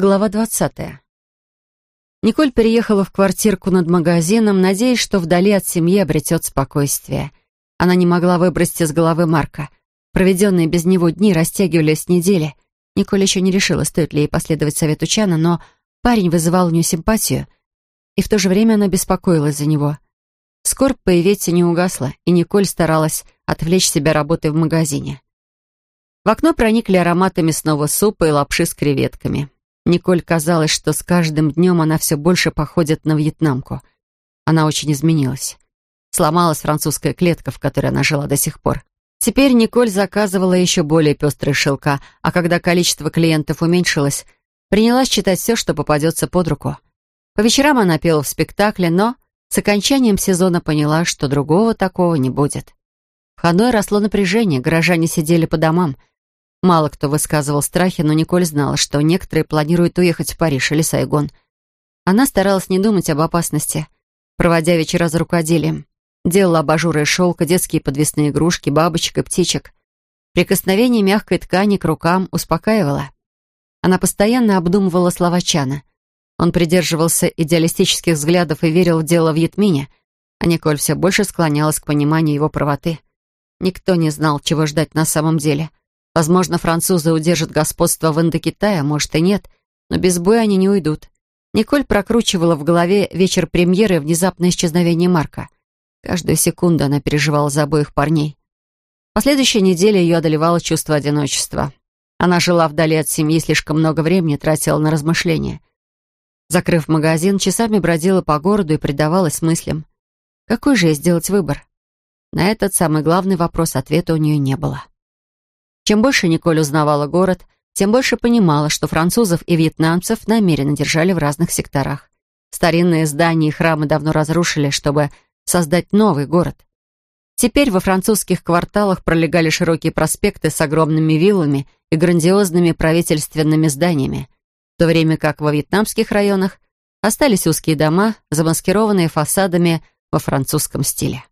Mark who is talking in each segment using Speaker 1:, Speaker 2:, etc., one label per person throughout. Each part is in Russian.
Speaker 1: Глава двадцатая. Николь переехала в квартирку над магазином, надеясь, что вдали от семьи обретет спокойствие. Она не могла выбросить из головы Марка. Проведенные без него дни растягивались недели. Николь еще не решила, стоит ли ей последовать совету Чана, но парень вызывал у нее симпатию, и в то же время она беспокоилась за него. Скорбь по Ивете не угасла, и Николь старалась отвлечь себя работой в магазине. В окно проникли ароматы мясного супа и лапши с креветками. Николь казалось, что с каждым днем она все больше походит на вьетнамку. Она очень изменилась. Сломалась французская клетка, в которой она жила до сих пор. Теперь Николь заказывала еще более пестрые шелка, а когда количество клиентов уменьшилось, принялась читать все, что попадется под руку. По вечерам она пела в спектакле, но с окончанием сезона поняла, что другого такого не будет. В Ханой росло напряжение, горожане сидели по домам — Мало кто высказывал страхи, но Николь знала, что некоторые планируют уехать в Париж или Сайгон. Она старалась не думать об опасности, проводя вечера за рукоделием. Делала абажуры из шелка, детские подвесные игрушки, бабочек и птичек. Прикосновение мягкой ткани к рукам успокаивало. Она постоянно обдумывала слова Чана. Он придерживался идеалистических взглядов и верил в дело в Ятмине, а Николь все больше склонялась к пониманию его правоты. Никто не знал, чего ждать на самом деле — Возможно, французы удержат господство в Индокитае, может и нет, но без боя они не уйдут. Николь прокручивала в голове вечер премьеры и внезапное исчезновение Марка. Каждую секунду она переживала за обоих парней. Последующей неделе ее одолевало чувство одиночества. Она жила вдали от семьи, слишком много времени тратила на размышления. Закрыв магазин, часами бродила по городу и предавалась мыслям. Какой же ей сделать выбор? На этот самый главный вопрос ответа у нее не было. Чем больше Николь узнавала город, тем больше понимала, что французов и вьетнамцев намеренно держали в разных секторах. Старинные здания и храмы давно разрушили, чтобы создать новый город. Теперь во французских кварталах пролегали широкие проспекты с огромными виллами и грандиозными правительственными зданиями, в то время как во вьетнамских районах остались узкие дома, замаскированные фасадами во французском стиле.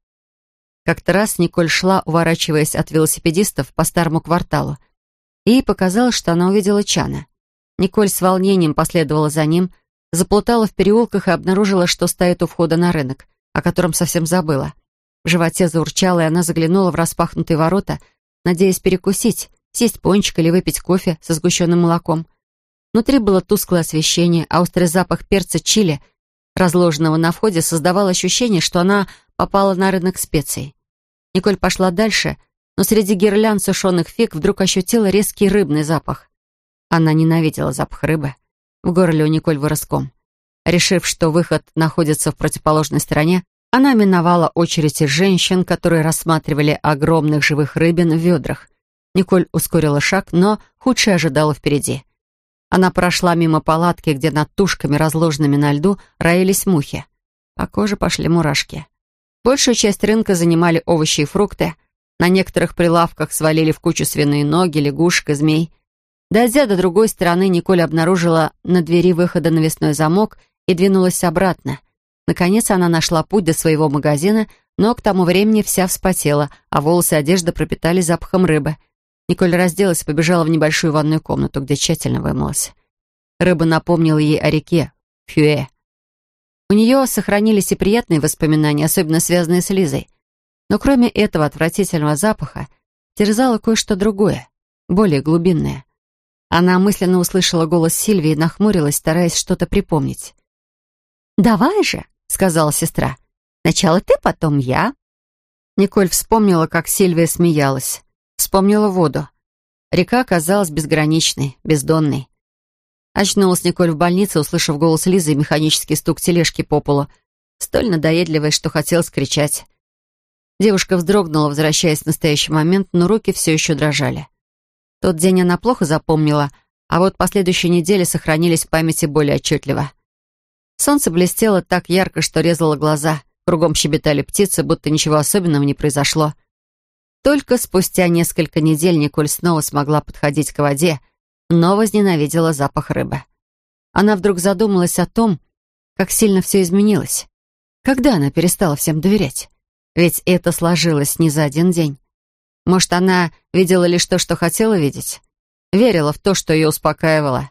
Speaker 1: Как-то раз Николь шла, уворачиваясь от велосипедистов по старому кварталу. И ей показалось, что она увидела Чана. Николь с волнением последовала за ним, заплутала в переулках и обнаружила, что стоит у входа на рынок, о котором совсем забыла. В животе заурчало, и она заглянула в распахнутые ворота, надеясь перекусить, сесть пончик или выпить кофе со сгущенным молоком. Внутри было тусклое освещение, а острый запах перца чили, разложенного на входе, создавал ощущение, что она попала на рынок специй. Николь пошла дальше, но среди гирлянд сушеных фиг вдруг ощутила резкий рыбный запах. Она ненавидела запах рыбы. В горле у Николь вырос ком. Решив, что выход находится в противоположной стороне, она миновала очередь из женщин, которые рассматривали огромных живых рыбин в ведрах. Николь ускорила шаг, но худшее ожидало впереди. Она прошла мимо палатки, где над тушками, разложенными на льду, роились мухи. По коже пошли мурашки. Большую часть рынка занимали овощи и фрукты. На некоторых прилавках свалили в кучу свиные ноги, лягушек и змей. Дойдя до другой стороны, Николь обнаружила на двери выхода навесной замок и двинулась обратно. Наконец она нашла путь до своего магазина, но к тому времени вся вспотела, а волосы и одежда пропитали запахом рыбы. Николь разделась и побежала в небольшую ванную комнату, где тщательно вымылась. Рыба напомнила ей о реке Фюэ. У нее сохранились и приятные воспоминания, особенно связанные с Лизой. Но кроме этого отвратительного запаха, терзало кое-что другое, более глубинное. Она мысленно услышала голос Сильвии и нахмурилась, стараясь что-то припомнить. «Давай же», — сказала сестра. «Сначала ты, потом я». Николь вспомнила, как Сильвия смеялась. Вспомнила воду. Река казалась безграничной, бездонной. Очнулась Николь в больнице, услышав голос Лизы и механический стук тележки по полу, столь надоедливой, что хотелось кричать. Девушка вздрогнула, возвращаясь в настоящий момент, но руки все еще дрожали. Тот день она плохо запомнила, а вот последующие недели сохранились в памяти более отчетливо. Солнце блестело так ярко, что резало глаза, кругом щебетали птицы, будто ничего особенного не произошло. Только спустя несколько недель Николь снова смогла подходить к воде, но возненавидела запах рыбы. Она вдруг задумалась о том, как сильно все изменилось. Когда она перестала всем доверять? Ведь это сложилось не за один день. Может, она видела лишь то, что хотела видеть? Верила в то, что ее успокаивало.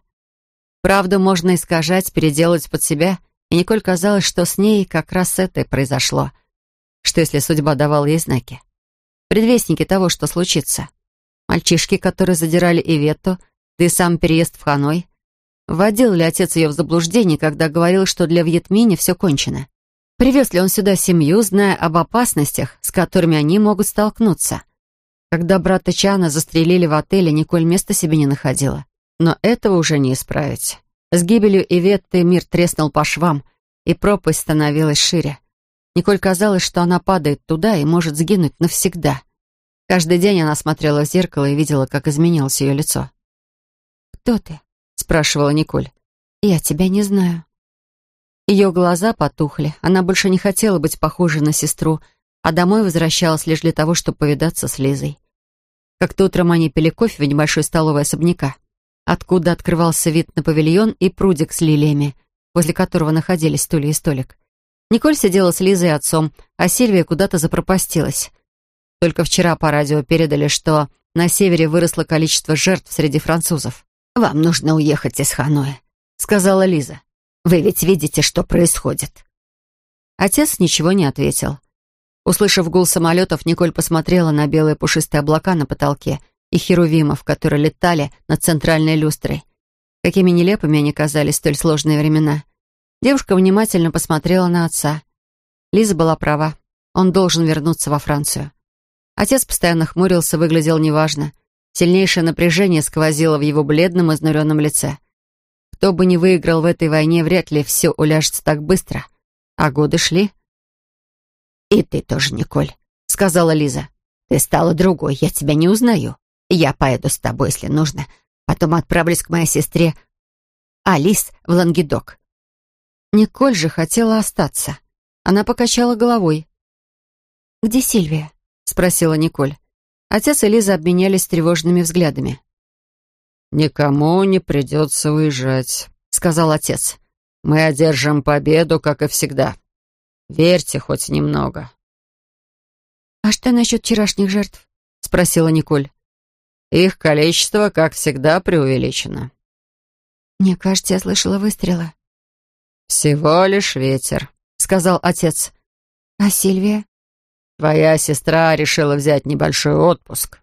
Speaker 1: Правду можно искажать, переделать под себя, и Николь казалось, что с ней как раз это и произошло. Что если судьба давала ей знаки? Предвестники того, что случится. Мальчишки, которые задирали Иветту, да и сам переезд в Ханой. Вводил ли отец ее в заблуждение, когда говорил, что для Вьетмини все кончено? Привез ли он сюда семью, зная об опасностях, с которыми они могут столкнуться? Когда брата Чана застрелили в отеле, Николь места себе не находила. Но этого уже не исправить. С гибелью Иветты мир треснул по швам, и пропасть становилась шире. Николь казалось, что она падает туда и может сгинуть навсегда. Каждый день она смотрела в зеркало и видела, как изменилось ее лицо. «Кто ты?» — спрашивала Николь. «Я тебя не знаю». Ее глаза потухли. Она больше не хотела быть похожей на сестру, а домой возвращалась лишь для того, чтобы повидаться с Лизой. Как-то утром они пили кофе в небольшой столовой особняка, откуда открывался вид на павильон и прудик с лилиями, возле которого находились стулья и столик. Николь сидела с Лизой и отцом, а Сильвия куда-то запропастилась. Только вчера по радио передали, что на севере выросло количество жертв среди французов. «Вам нужно уехать из Ханоя», — сказала Лиза. Вы ведь видите, что происходит». Отец ничего не ответил. Услышав гул самолетов, Николь посмотрела на белые пушистые облака на потолке и херувимов, которые летали над центральной люстрой. Какими нелепыми они казались столь сложные времена. Девушка внимательно посмотрела на отца. Лиза была права. Он должен вернуться во Францию. Отец постоянно хмурился, выглядел неважно. Сильнейшее напряжение сквозило в его бледном, изнуренном лице. Кто бы ни выиграл в этой войне, вряд ли все уляжется так быстро. А годы шли. «И ты тоже, Николь», — сказала Лиза. «Ты стала другой, я тебя не узнаю. Я поеду с тобой, если нужно. Потом отправлюсь к моей сестре Алис в Лангедок». Николь же хотела остаться. Она покачала головой. «Где Сильвия?» — спросила Николь. Отец и Лиза обменялись тревожными взглядами.
Speaker 2: «Никому не придется уезжать», — сказал отец. «Мы одержим победу, как и всегда. Верьте хоть немного».
Speaker 1: «А что насчет вчерашних жертв?» — спросила Николь.
Speaker 2: «Их количество, как всегда, преувеличено».
Speaker 1: «Мне кажется, я слышала выстрелы».
Speaker 2: «Всего лишь ветер», — сказал отец.
Speaker 1: «А Сильвия?»
Speaker 2: «Твоя сестра решила взять небольшой отпуск».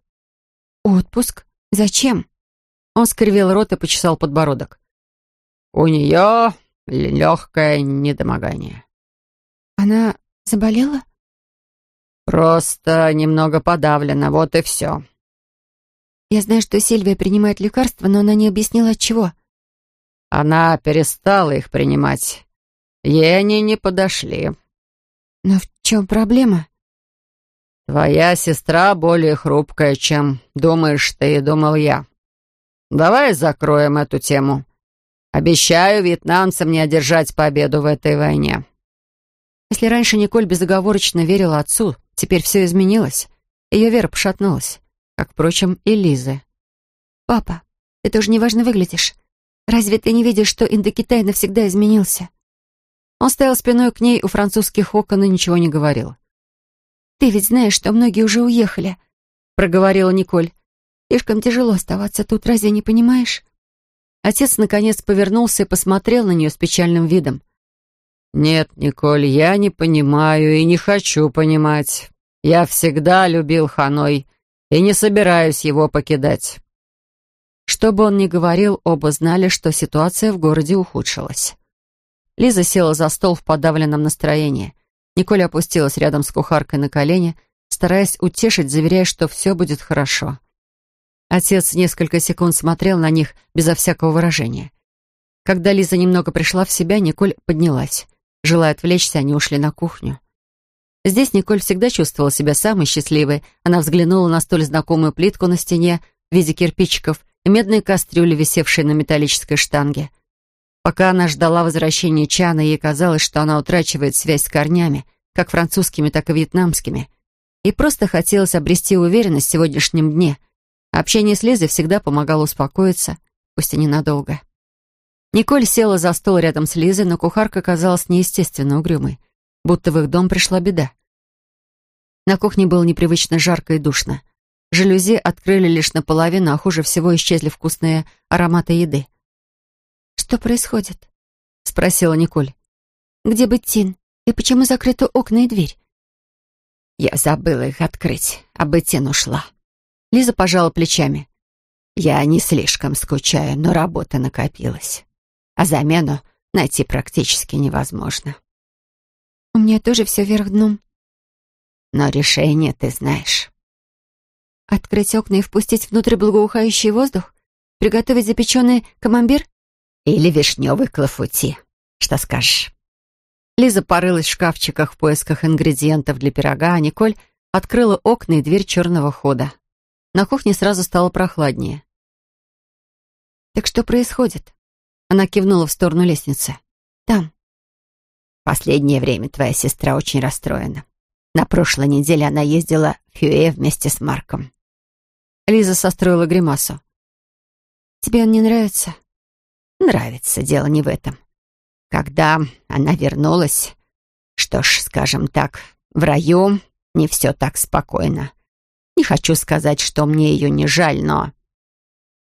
Speaker 1: «Отпуск? Зачем?» Он скривил рот и почесал подбородок.
Speaker 2: «У нее легкое недомогание».
Speaker 1: «Она заболела?»
Speaker 2: «Просто немного подавлена, вот и все».
Speaker 1: «Я знаю, что Сильвия принимает лекарства, но она не объяснила, от чего».
Speaker 2: «Она перестала их принимать. Ей они не подошли».
Speaker 1: «Но в чем проблема?»
Speaker 2: «Твоя сестра более хрупкая, чем думаешь ты и думал я. Давай закроем эту тему. Обещаю вьетнамцам не одержать победу в этой войне».
Speaker 1: Если раньше Николь безоговорочно верила отцу, теперь все изменилось. Ее вера пошатнулась, как, впрочем, и Лизы. «Папа, ты тоже неважно выглядишь. Разве ты не видишь, что Индокитай навсегда изменился?» Он стоял спиной к ней у французских окон и ничего не говорил. «Ты ведь знаешь, что многие уже уехали», — проговорила Николь. Слишком тяжело оставаться тут, разве не понимаешь?» Отец, наконец, повернулся и посмотрел на нее с печальным видом.
Speaker 2: «Нет, Николь, я не понимаю и не хочу понимать. Я всегда любил Ханой и не собираюсь его покидать».
Speaker 1: Что бы он ни говорил, оба знали, что ситуация в городе ухудшилась. Лиза села за стол в подавленном настроении. Николь опустилась рядом с кухаркой на колени, стараясь утешить, заверяя, что все будет хорошо. Отец несколько секунд смотрел на них безо всякого выражения. Когда Лиза немного пришла в себя, Николь поднялась. Желая отвлечься, они ушли на кухню. Здесь Николь всегда чувствовала себя самой счастливой. Она взглянула на столь знакомую плитку на стене в виде кирпичиков и медные кастрюли, висевшие на металлической штанге. Пока она ждала возвращения Чана, ей казалось, что она утрачивает связь с корнями, как французскими, так и вьетнамскими. И просто хотелось обрести уверенность в сегодняшнем дне — Общение с Лизой всегда помогало успокоиться, пусть и ненадолго. Николь села за стол рядом с Лизой, но кухарка казалась неестественно угрюмой, будто в их дом пришла беда. На кухне было непривычно жарко и душно. Жалюзи открыли лишь наполовину, а хуже всего исчезли вкусные ароматы еды. «Что «Что происходит?» — спросила Николь. «Где Беттин? И почему закрыты окна и дверь?»
Speaker 2: «Я забыла их открыть, а Беттин ушла». Лиза пожала плечами. «Я не слишком скучаю, но работа накопилась. А замену найти практически невозможно».
Speaker 1: «У меня тоже все вверх дном».
Speaker 2: «Но решение ты знаешь».
Speaker 1: «Открыть окна и впустить внутрь благоухающий воздух? Приготовить запеченный камамбер?»
Speaker 2: «Или вишневый клафути. Что скажешь?»
Speaker 1: Лиза порылась в шкафчиках в поисках ингредиентов для пирога, а Николь открыла окна и дверь черного хода. На кухне сразу стало прохладнее. «Так что происходит?» Она кивнула в сторону лестницы. «Там».
Speaker 2: «Последнее время твоя сестра очень расстроена. На прошлой неделе она ездила в Хюэ вместе с Марком».
Speaker 1: Лиза состроила гримасу. «Тебе он не нравится?»
Speaker 2: «Нравится, дело не в этом. Когда она вернулась, что ж, скажем так, в раю не все так спокойно. Не хочу сказать, что мне ее не жаль, но...»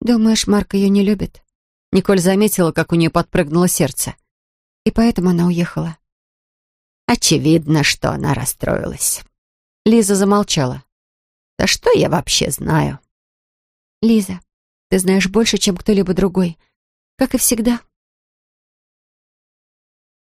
Speaker 1: «Думаешь, Марк ее не любит?» Николь заметила, как у нее подпрыгнуло сердце. И поэтому она уехала.
Speaker 2: Очевидно, что она расстроилась.
Speaker 1: Лиза замолчала.
Speaker 2: «Да что я вообще знаю?»
Speaker 1: «Лиза, ты знаешь больше, чем кто-либо другой. Как и всегда».